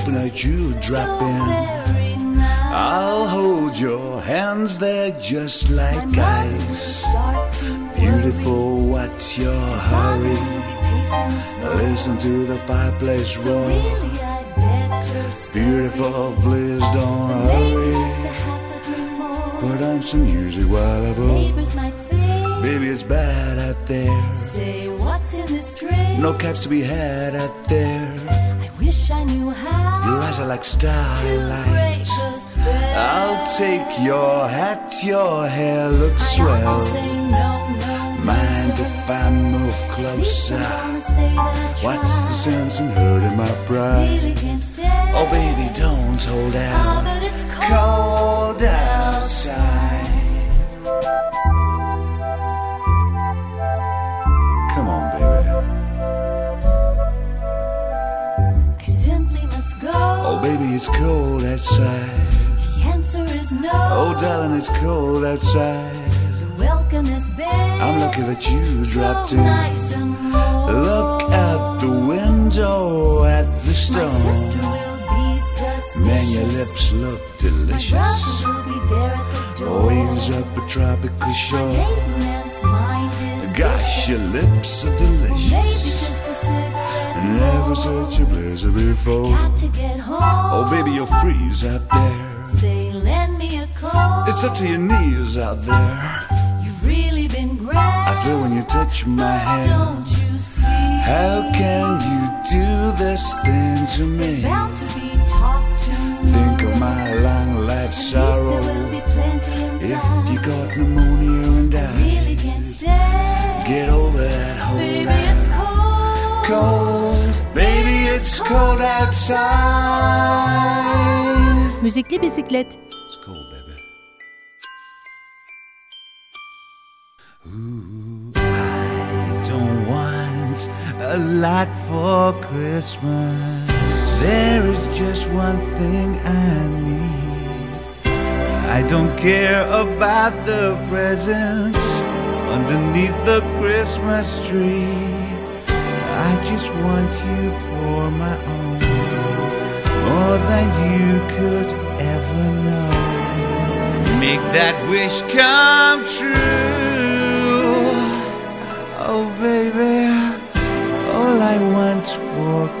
Hoping that you'd drop in. I'll hold your hands there just like My mind will ice. Beautiful, what's your hurry? I'll be pacing the floor. Listen to the fireplace roar. really I'd better scurry. Beautiful, please don't hurry. just a half a drink more. Put on some music while I blow. Neighbors might think, Baby, it's bad out there. say what's in this drink. No caps to be had out there. I wish I knew how Your eyes are like starlight. I'll take your hat, your hair looks I swell. no, no, Mind no, if I move closer? don't wanna say that I What's the sense in hurting my pride? Really. Oh, baby, don't hold Ah, out. but it's cold, Cold outside. Come it's cold outside. The answer is no. Oh, darling, it's cold outside. The welcome has been. I'm lucky that you dropped so in. nice. Look out the window at the My be suspicious. Man, your lips look My delicious. brother will be there at the door. Oh, Waves up a tropical My shore. maiden aunt's mind is Gosh, your lips are Maybe delicious. Just a cigarette. Never such a blizzard before. Got to get home. Oh, baby, you'll freeze out there. Say, lend me a call. It's up to your knees out there. You've really been grand. I feel when you touch my hand. Don't you see? How can you do this thing to There's me? bound to be talk to Think of my long life sorrow. There will be plenty of If you got pneumonia it's cold outside. Müzikli bisiklet. It's cold, baby. Ooh, I don't want a lot for Christmas. There is just one thing I need. I don't care about the presents underneath the Christmas tree. I just want you for my own, more than you could ever know. Make that wish come true. Oh, baby, all I want for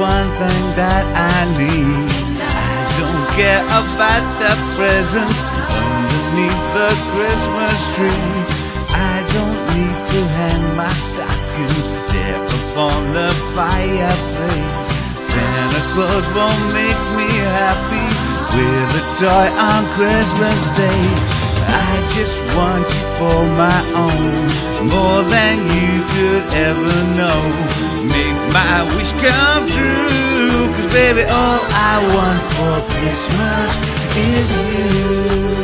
one thing that I need. I don't care about the presents underneath the Christmas tree. I don't need to hang my stockings there upon the fireplace. Santa Claus won't make me happy with a toy on Christmas Day. I just want you for my own, more than you could ever know. Make my wish come true, cause baby, all I want for Christmas is you.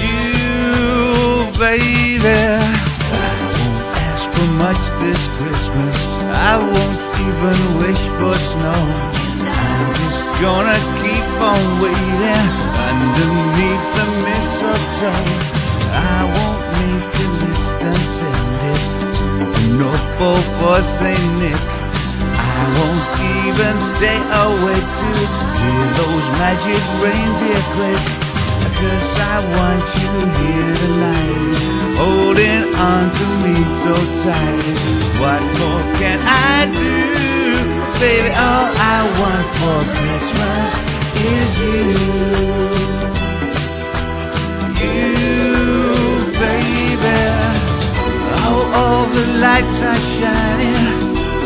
You, baby. I won't ask for much this Christmas. I won't even wish for snow. I'm just gonna keep on waiting underneath the mistletoe. I won't make a list and send North Pole for St. Nick. I won't even stay awake to hear those magic reindeer click. Cause I want you here tonight, holding on to me so tight. What more can I do? baby, all I want for Christmas is you. You, baby. All the lights are shining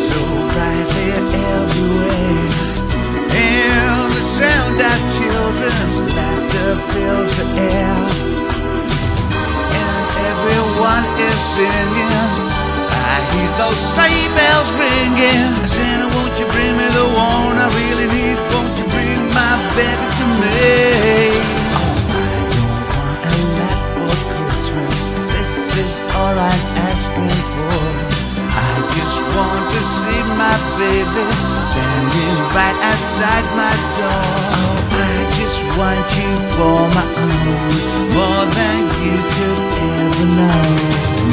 so brightly everywhere. And the sound of children's laughter fills the air. And everyone is singing. I hear those sleigh bells ringing. I Santa, won't you bring me the one I really need? Won't you bring my baby to me? want to see my baby standing right outside my door. Oh, I just want you for my own, more than you could ever know.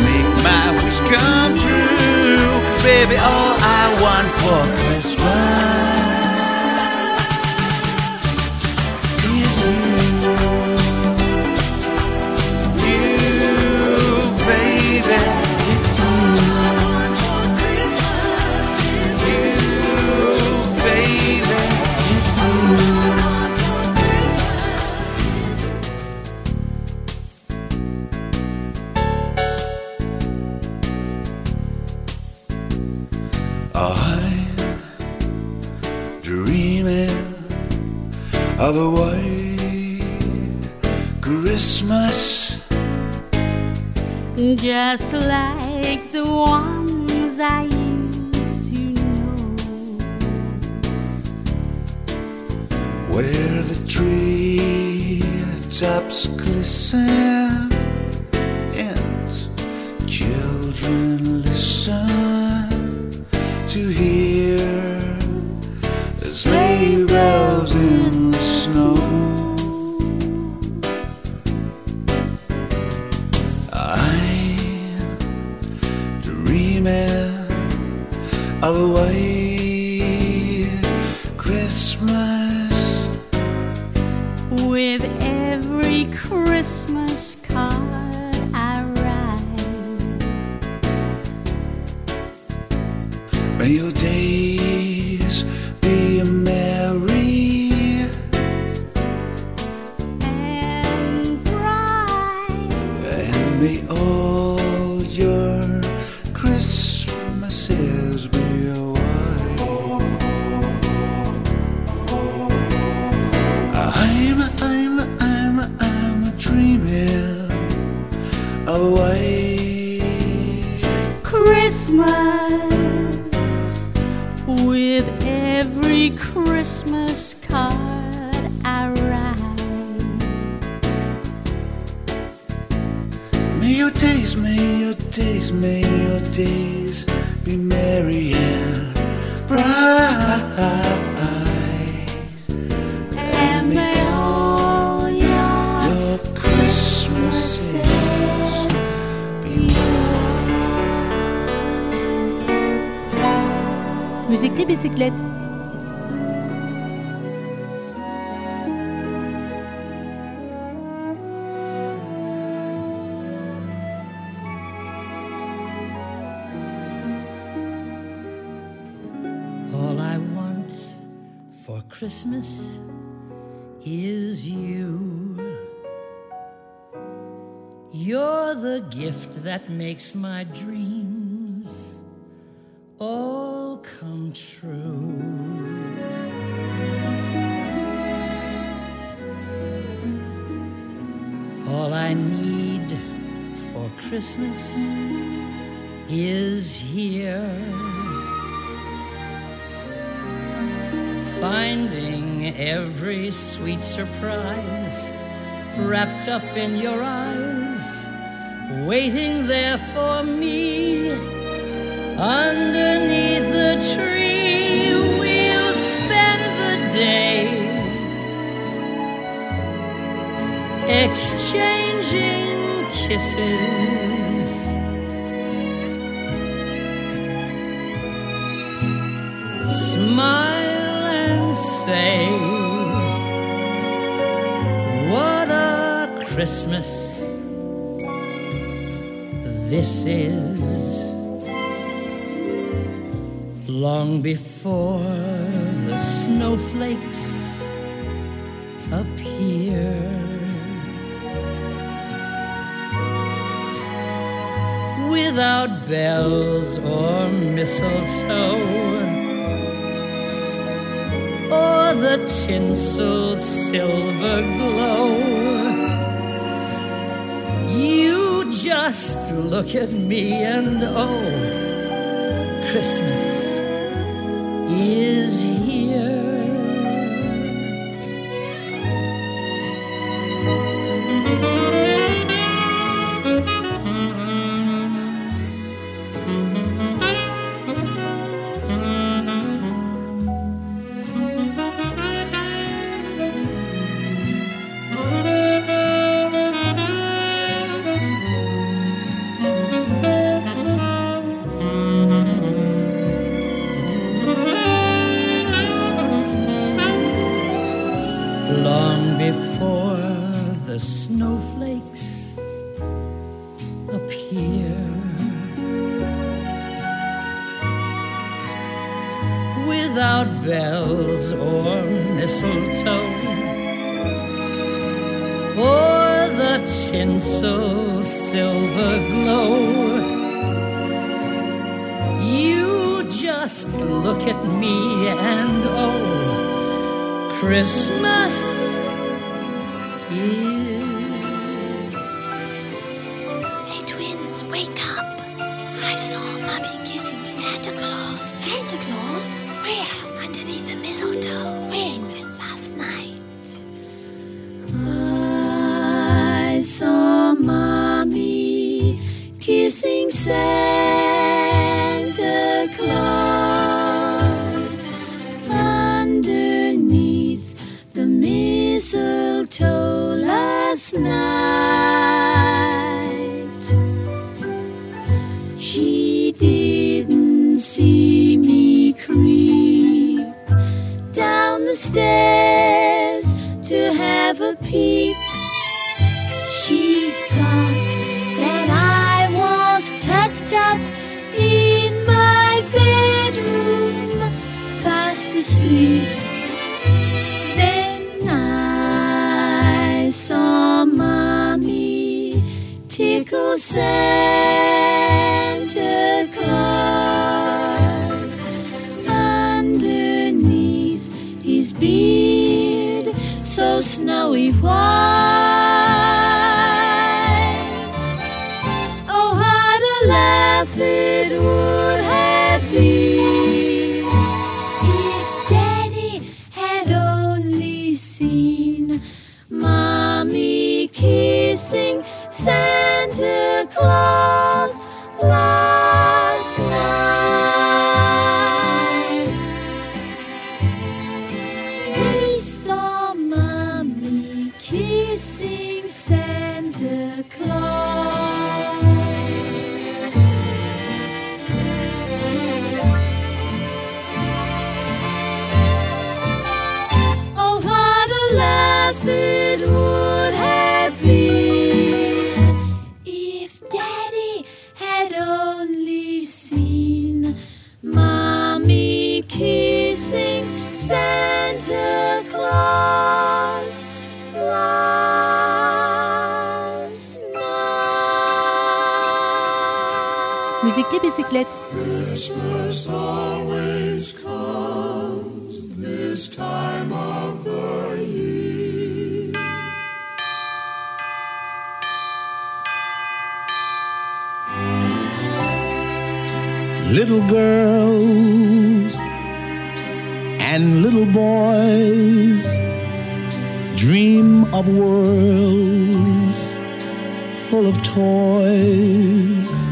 Make my wish come true, baby. All I want for Christmas. Christmas with every Christmas card I write. May your days, may your days, may your days be merry and bright. Müzikli bisiklet. All I want for Christmas is you. You're the gift that makes my dreams oh, come true. All I need for Christmas is here. Finding every sweet surprise wrapped up in your eyes, waiting there for me underneath the tree. We'll spend the day exchanging kisses. Smile and say, What a Christmas this is. Long before the snowflakes appear. Without bells or mistletoe or the tinsel silver glow. You just look at me and oh, Christmas is or the tinsel silver glow, you just look at me and oh, Christmas is. Santa Claus Bisiklet. Christmas always comes this time of the. Little girls and little boys dream of worlds full of toys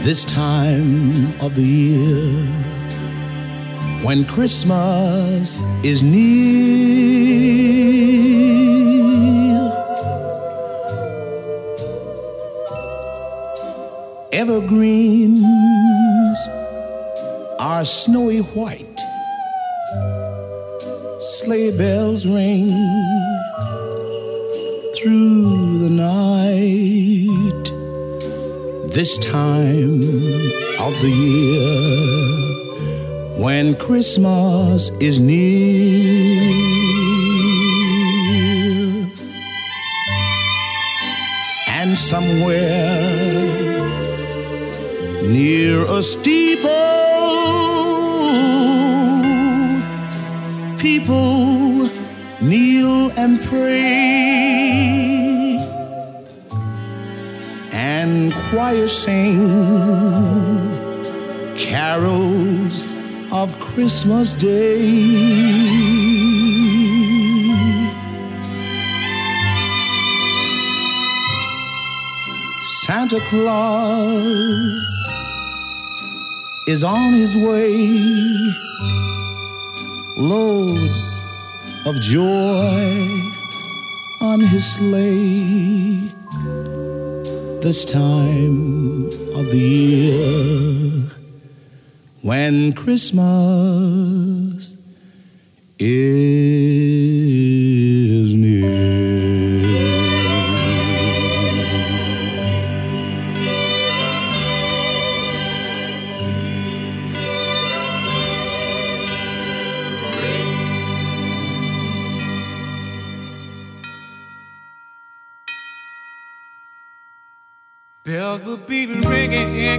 this time of the year when Christmas is near. Evergreens are snowy white. Sleigh bells ring through the night. This time of the year when Christmas is near. And somewhere near a steeple, people kneel and pray, and choirs sing carols of Christmas Day. Santa Claus is on his way. Loads of joy on his sleigh. This time of the year when Christmas is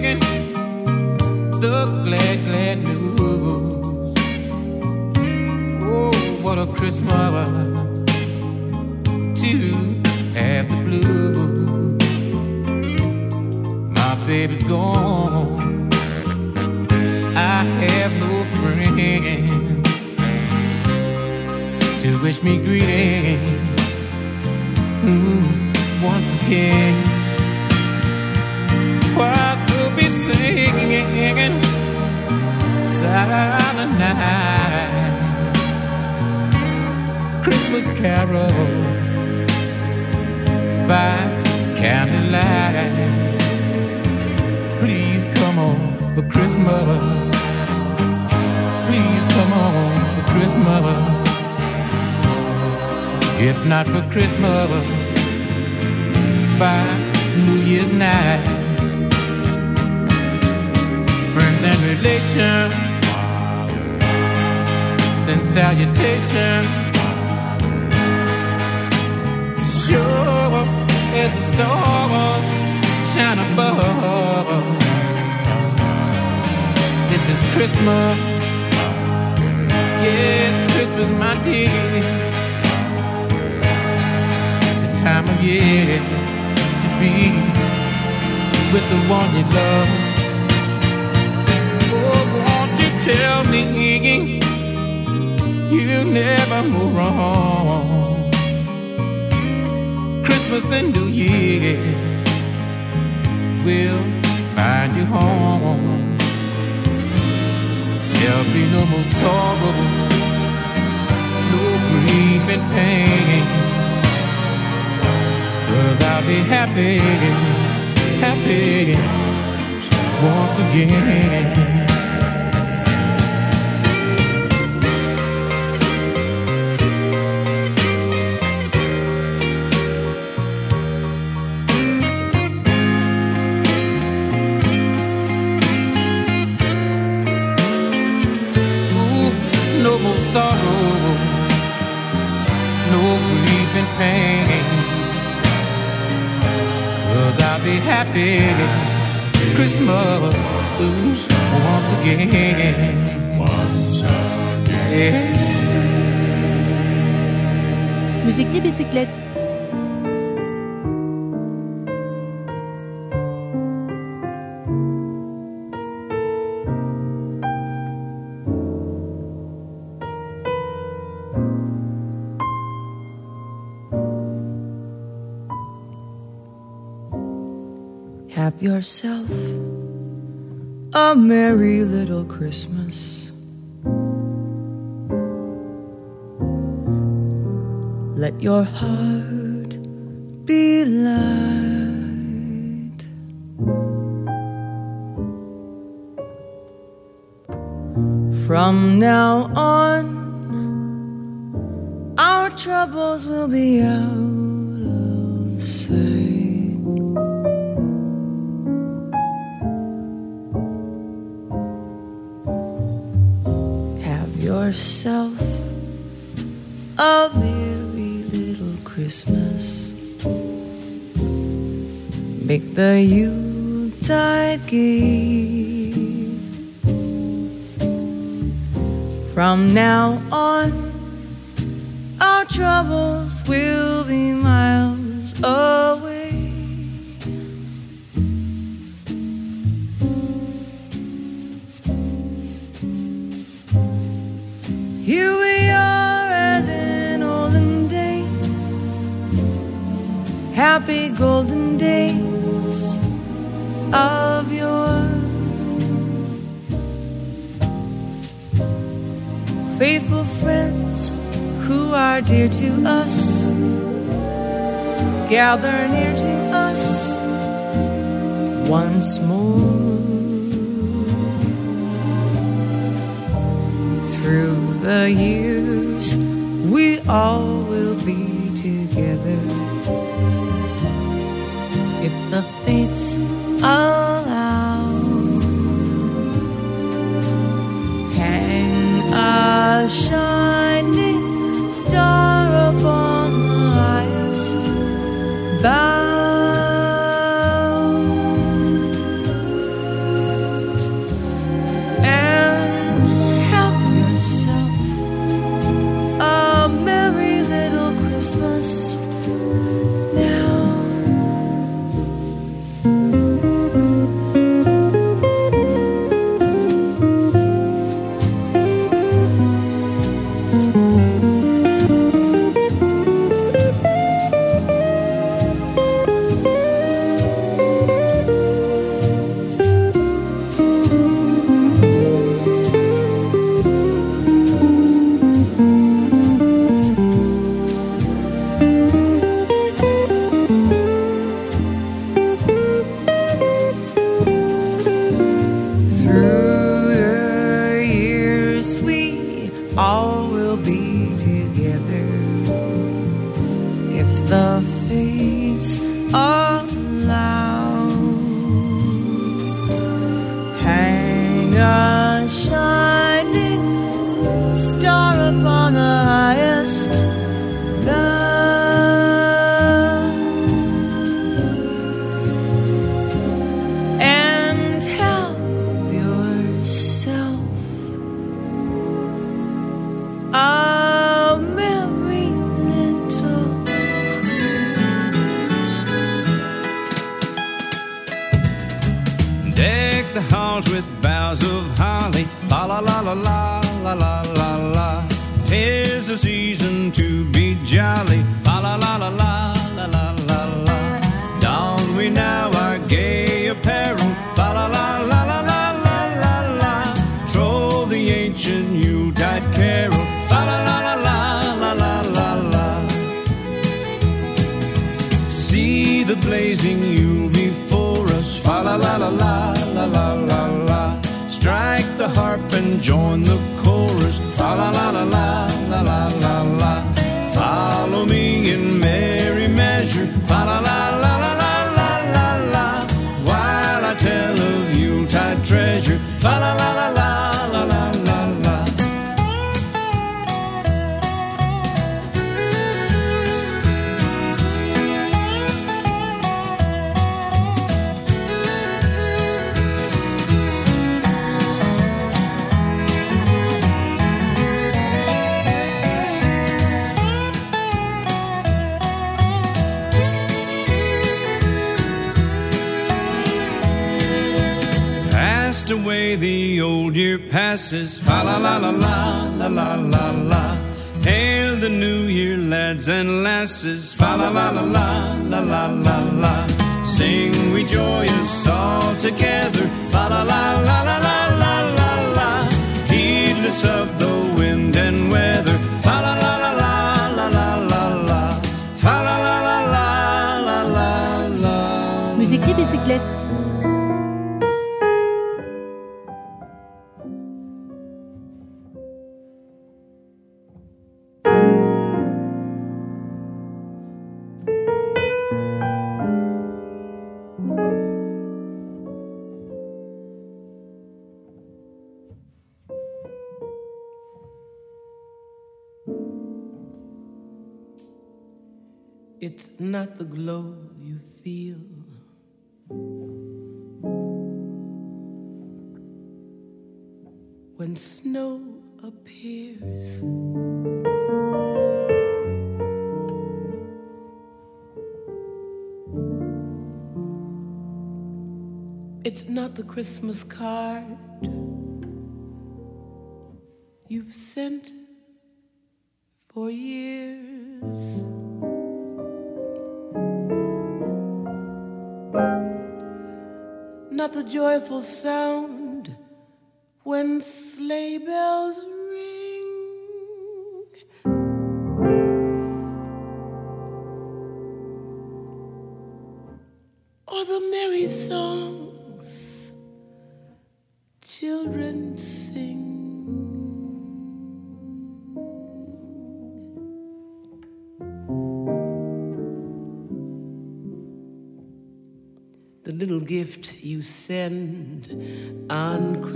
the glad, glad news. Oh, what a Christmas to have the blues. My baby's gone. I have no friends to wish me greetings. Mm, once again singing silent night. Christmas carol by candlelight. Please come on for Christmas. Please come on for Christmas. If not for Christmas by New Year's night friends and relations. Send salutation. Sure as the stars shine above. This is Christmas. Yes, Christmas, my dear. The time of year to be with the one you love tell me you never move wrong. Christmas and New Year will find you home. There'll be no more sorrow, no grief and pain. Cause I'll be happy, happy once again. Christmas once again. Once again. Müzikli bisiklet. Have yourself a merry little Christmas. Let your heart be light. From now on, our troubles will be out From now on, our troubles will be miles away. Here we are as in olden days, happy golden Faithful friends who are dear to us, gather near to us once more. Through the years, we all will be together. If the fates allow, shining star upon the highest bough. passes. Fa la la la la la la la la. Hail the new year, lads and lasses. Fa la la la la la la la la. Sing we joyous all together. Fa la la la la la la la. Heedless of the It's not the glow you feel. When snow appears, it's not the Christmas card you've sent for years. the joyful sound when sleigh bells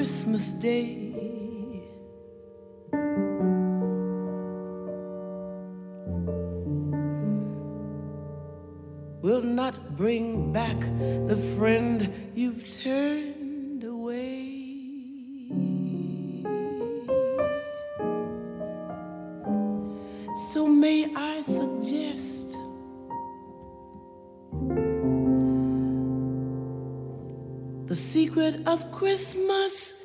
Christmas Day. Will not bring back the friend you've turned. Christmas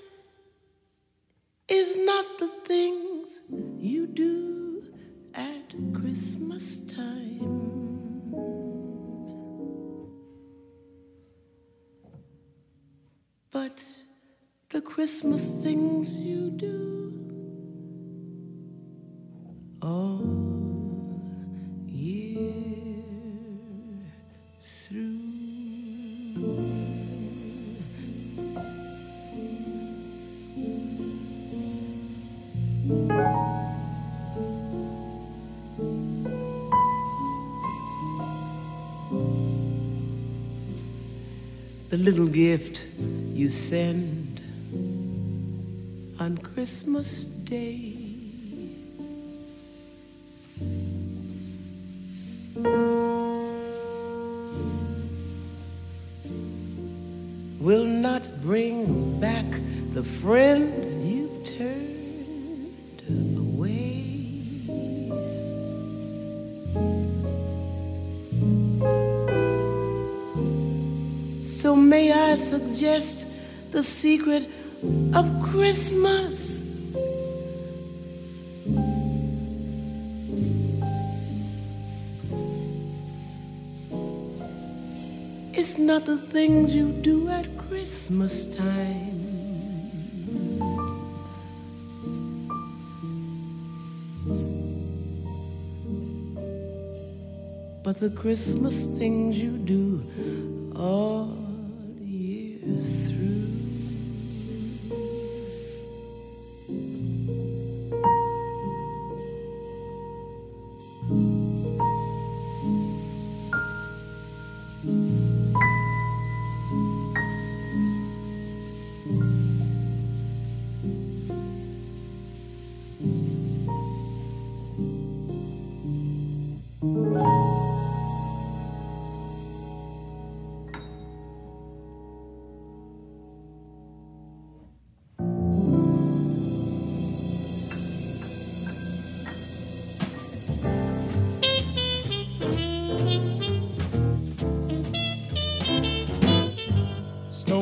The little gift you send on Christmas Day. Secret of Christmas? It's not the things you do at Christmas time. But the Christmas things you do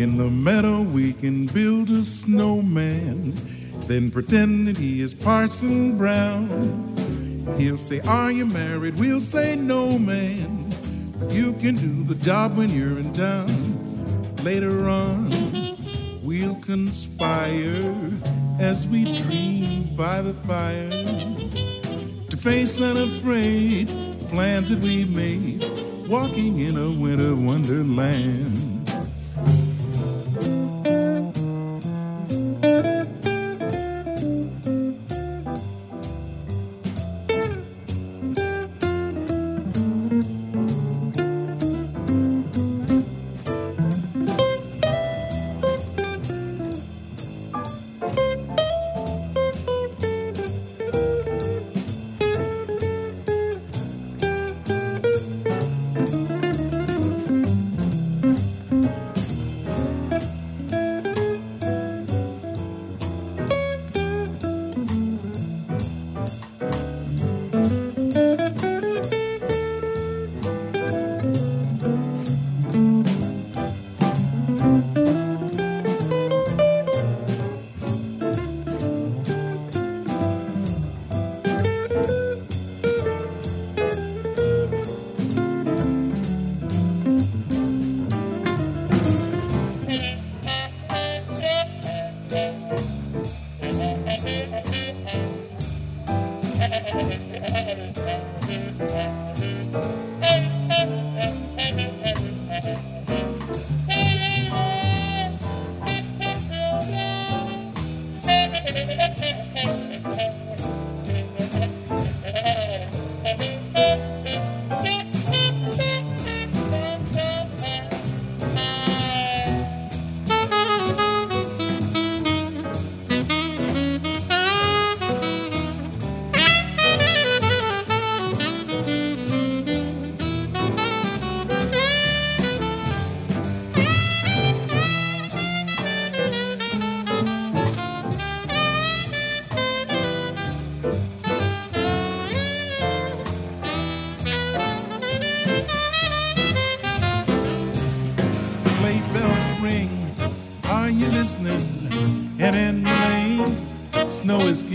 In the meadow, we can build a snowman, then pretend that he is Parson Brown. He'll say, Are you married? We'll say, No, man. But you can do the job when you're in town. Later on, we'll conspire as we dream by the fire to face unafraid plans that we made, walking in a winter wonderland.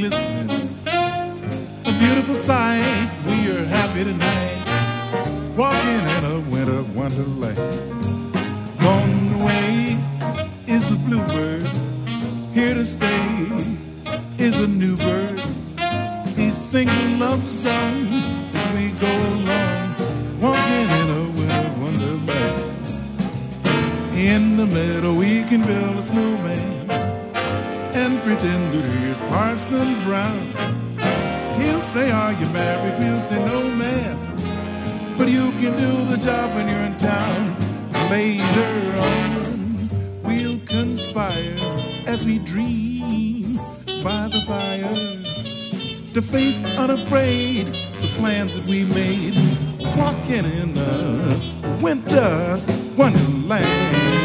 Glistening. A beautiful sight, we are happy tonight, walking in a winter wonderland. On the way is the bluebird, here to stay is a new bird. He sings a love song as we go along, walking in a winter wonderland. In the meadow, we can build a snowman and pretend that he's Parson Brown. He'll say, Are you married? We'll say, No, man. But you can do the job when you're in town. Later on, we'll conspire as we dream by the fire to face unafraid the plans that we made. Walking in the winter wonderland.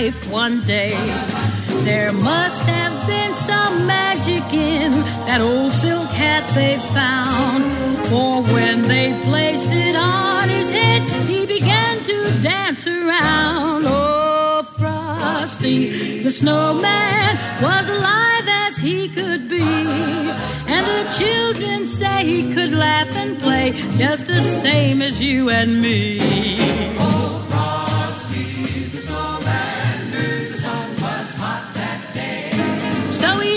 Life one day. There must have been some magic in that old silk hat they found. For when they placed it on his head, he began to dance around. Oh, Frosty, the snowman, was alive as he could be. And the children say he could laugh and play just the same as you and me.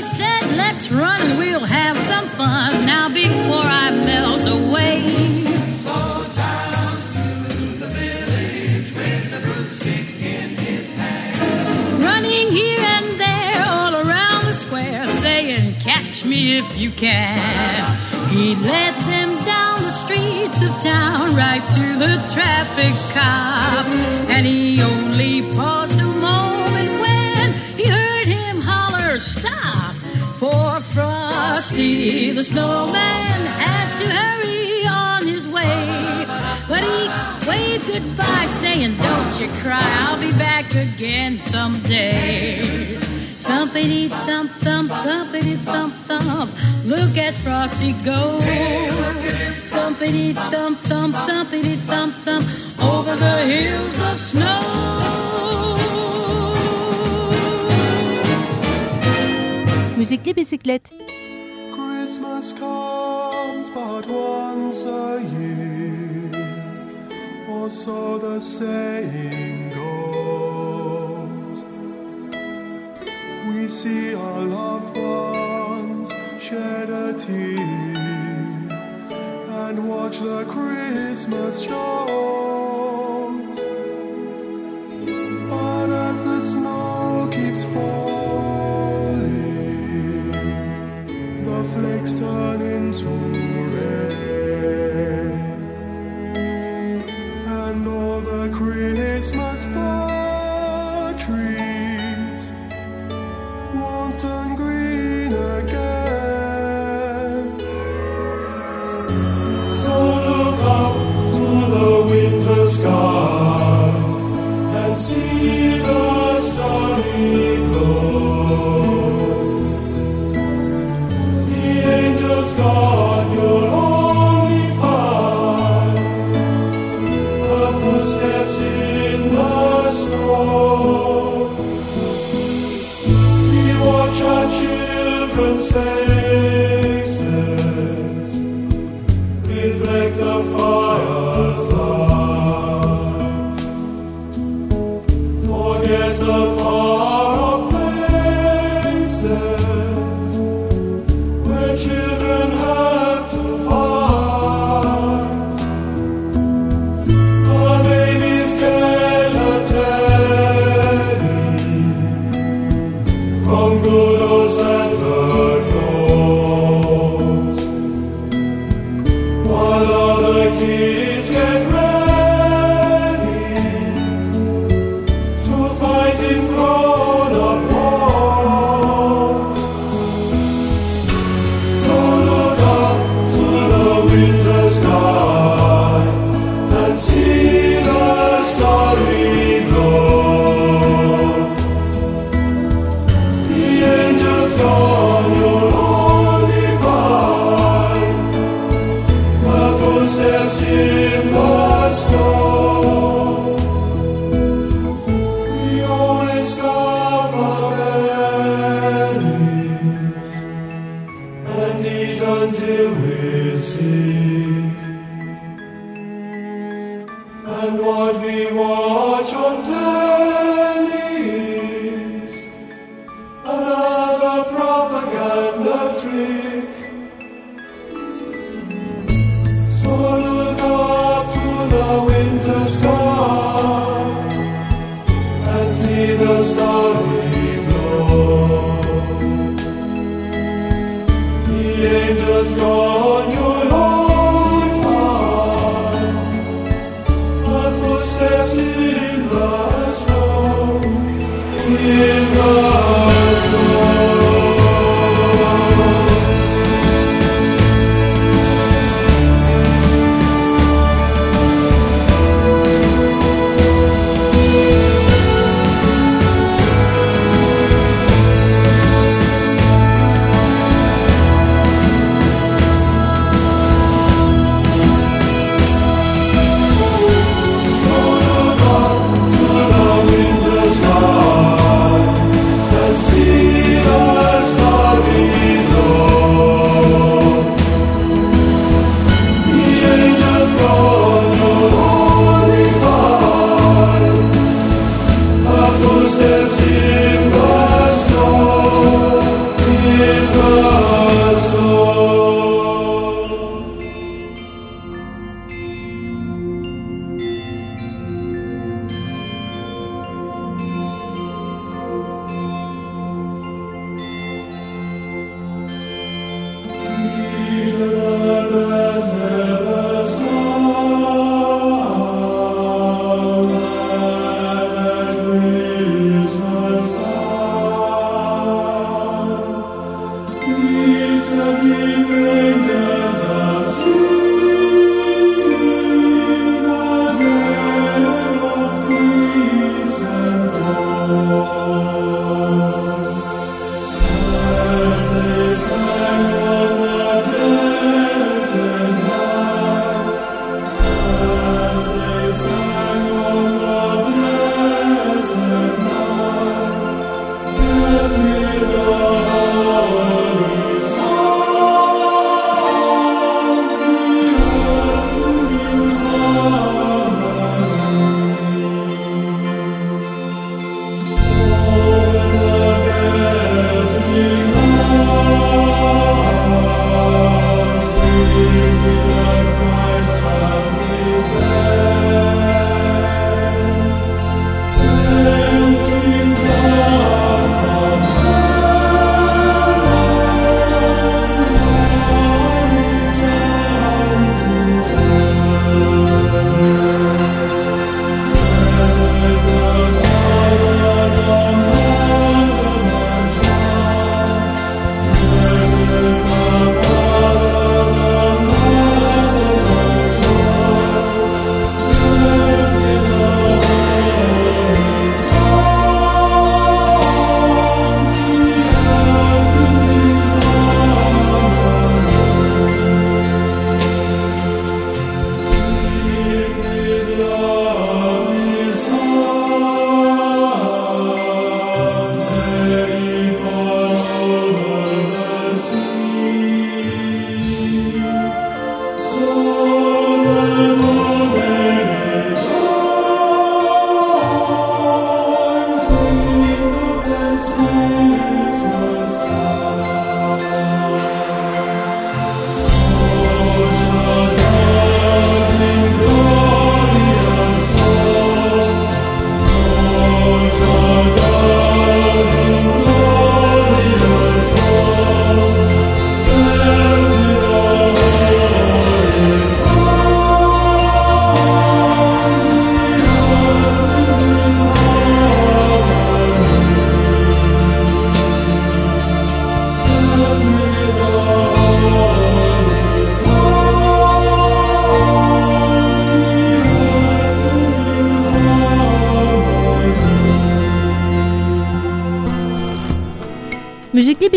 Said, Let's run and we'll have some fun now before I melt away. So down through the village with the broomstick in his hand. Running here and there all around the square, saying, Catch me if you can. He led them down the streets of town right to the traffic cop. And he only paused a moment when he heard him holler, Stop! For Frosty the snowman had to hurry on his way. But he waved goodbye, saying, Don't you cry, I'll be back again someday. Thumpity thump thump, thumpity thump thump, look at Frosty go. Thumpity thump thump, thumpity thump thump, over the hills of snow. Müzikli bisiklet. Christmas comes but once a year, or so the saying goes. We see our loved ones shed a tear and watch the Christmas shows. But as the snow keeps falling,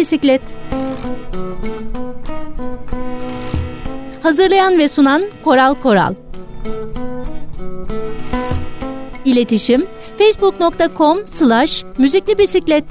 Bisiklet. Hazırlayan ve sunan Koral Koral. İletişim facebook.com slash müzikli bisiklet